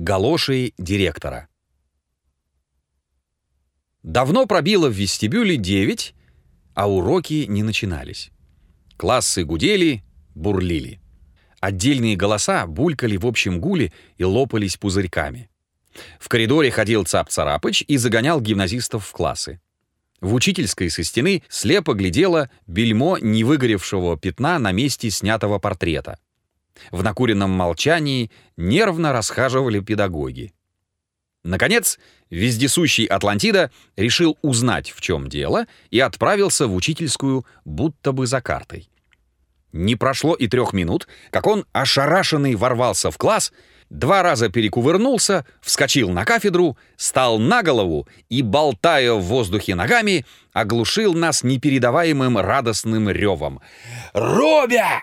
Галоши директора. Давно пробило в вестибюле 9, а уроки не начинались. Классы гудели, бурлили. Отдельные голоса булькали в общем гуле и лопались пузырьками. В коридоре ходил Цап-Царапыч и загонял гимназистов в классы. В учительской со стены слепо глядело бельмо невыгоревшего пятна на месте снятого портрета. В накуренном молчании нервно расхаживали педагоги. Наконец, вездесущий Атлантида решил узнать, в чем дело, и отправился в учительскую, будто бы за картой. Не прошло и трех минут, как он, ошарашенный, ворвался в класс — два раза перекувырнулся, вскочил на кафедру, стал на голову и, болтая в воздухе ногами, оглушил нас непередаваемым радостным ревом. «Робя!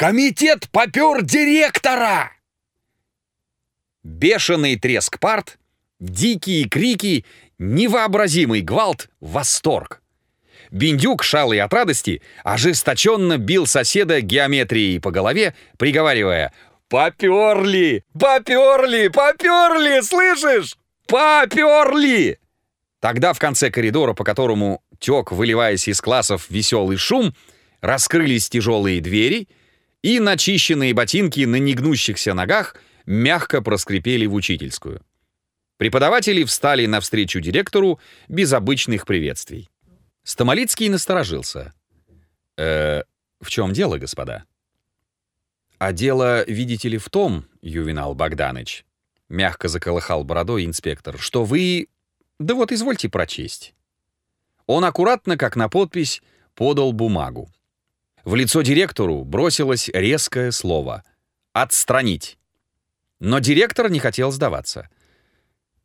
Комитет попер директора!» Бешеный треск парт, дикие крики, невообразимый гвалт, восторг. Биндюк, шалый от радости, ожесточенно бил соседа геометрией по голове, приговаривая «Поперли! Поперли! Поперли! Слышишь? Поперли!» Тогда в конце коридора, по которому тек, выливаясь из классов, веселый шум, раскрылись тяжелые двери, и начищенные ботинки на негнущихся ногах мягко проскрипели в учительскую. Преподаватели встали навстречу директору без обычных приветствий. Стамолицкий насторожился. «Э, в чем дело, господа?» «А дело, видите ли, в том, Ювенал Богданыч, мягко заколыхал бородой инспектор, что вы... Да вот, извольте прочесть. Он аккуратно, как на подпись, подал бумагу. В лицо директору бросилось резкое слово «отстранить». Но директор не хотел сдаваться.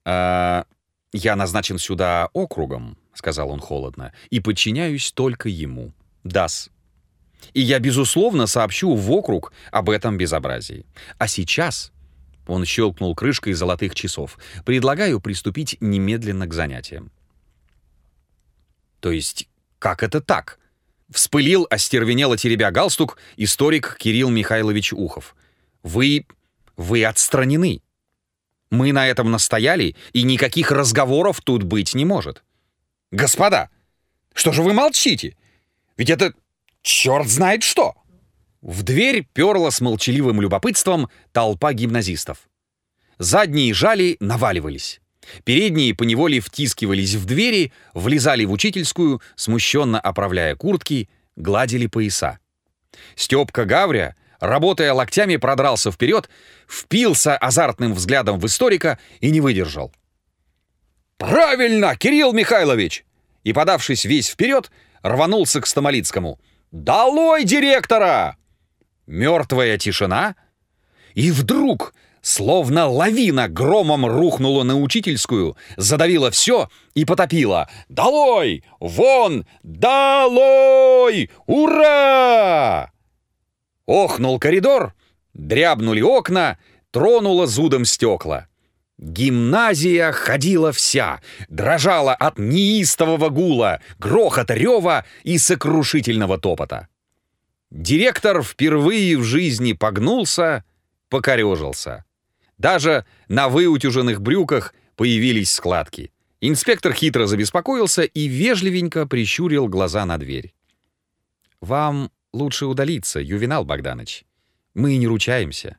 «А, «Я назначен сюда округом», — сказал он холодно, «и подчиняюсь только ему. ДАС, и я, безусловно, сообщу в округ об этом безобразии. А сейчас, он щелкнул крышкой золотых часов, предлагаю приступить немедленно к занятиям. То есть, как это так? Вспылил, остервенело теребя галстук, историк Кирилл Михайлович Ухов. Вы... вы отстранены. Мы на этом настояли, и никаких разговоров тут быть не может. Господа, что же вы молчите? Ведь это черт знает что!» В дверь перла с молчаливым любопытством толпа гимназистов. Задние жали наваливались. Передние поневоле втискивались в двери, влезали в учительскую, смущенно оправляя куртки, гладили пояса. Степка Гавря, работая локтями, продрался вперед, впился азартным взглядом в историка и не выдержал. «Правильно, Кирилл Михайлович!» И, подавшись весь вперед, рванулся к Стамолицкому — «Долой директора!» Мертвая тишина. И вдруг, словно лавина, громом рухнула на учительскую, задавила все и потопила. «Долой! Вон! Долой! Ура!» Охнул коридор, дрябнули окна, тронуло зудом стекла. Гимназия ходила вся, дрожала от неистового гула, грохота рева и сокрушительного топота. Директор впервые в жизни погнулся, покорежился. Даже на выутюженных брюках появились складки. Инспектор хитро забеспокоился и вежливенько прищурил глаза на дверь. «Вам лучше удалиться, Ювенал Богданович. Мы не ручаемся».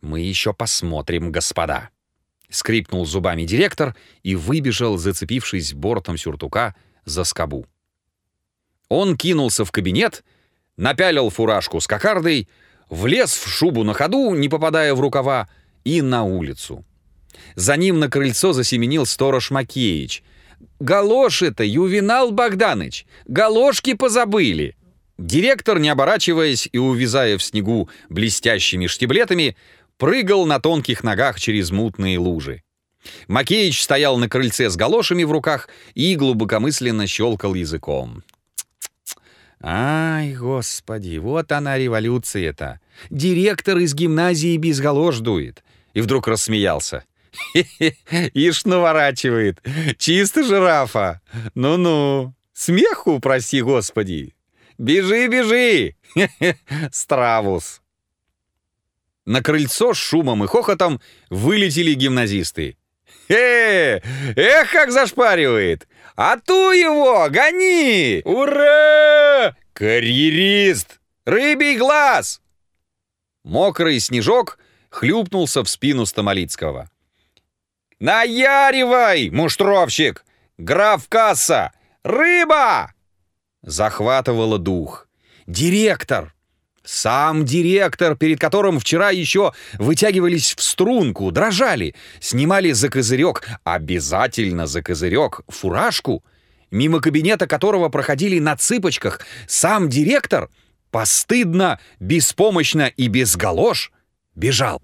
«Мы еще посмотрим, господа!» Скрипнул зубами директор и выбежал, зацепившись бортом сюртука за скобу. Он кинулся в кабинет, напялил фуражку с кокардой, влез в шубу на ходу, не попадая в рукава, и на улицу. За ним на крыльцо засеменил сторож Макеич. «Галоши-то, Ювенал Богданыч! Галошки позабыли!» Директор, не оборачиваясь и увязая в снегу блестящими штиблетами, прыгал на тонких ногах через мутные лужи. Макеич стоял на крыльце с галошами в руках и глубокомысленно щелкал языком. «Ай, господи, вот она революция-то! Директор из гимназии без галош дует!» И вдруг рассмеялся. «Хе-хе, ишь наворачивает! Чисто жирафа! Ну-ну! Смеху, прости господи! Бежи, бежи! Стравус!» На крыльцо с шумом и хохотом вылетели гимназисты. «Э, эх, как зашпаривает! А ту его, гони! Ура! Карьерист! Рыбий глаз!» Мокрый снежок хлюпнулся в спину Стамолицкого. «Наяривай, муштровщик! Граф Касса! Рыба!» Захватывало дух. «Директор!» Сам директор, перед которым вчера еще вытягивались в струнку, дрожали, снимали за козырек, обязательно за козырек, фуражку, мимо кабинета которого проходили на цыпочках, сам директор, постыдно, беспомощно и без галош, бежал.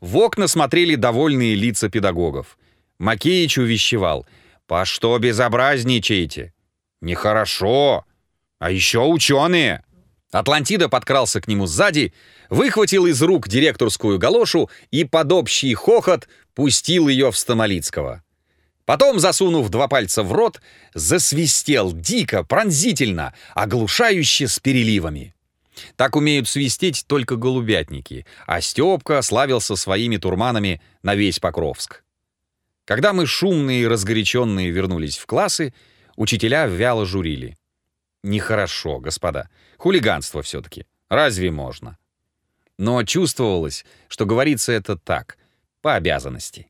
В окна смотрели довольные лица педагогов. Макеич увещевал. «По что безобразничаете? Нехорошо. А еще ученые!» Атлантида подкрался к нему сзади, выхватил из рук директорскую галошу и под общий хохот пустил ее в Стамолицкого. Потом, засунув два пальца в рот, засвистел дико, пронзительно, оглушающе с переливами. Так умеют свистеть только голубятники, а Степка славился своими турманами на весь Покровск. Когда мы шумные и разгоряченные вернулись в классы, учителя вяло журили. Нехорошо, господа. Хулиганство все-таки. Разве можно? Но чувствовалось, что говорится это так, по обязанности.